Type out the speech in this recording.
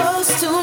close to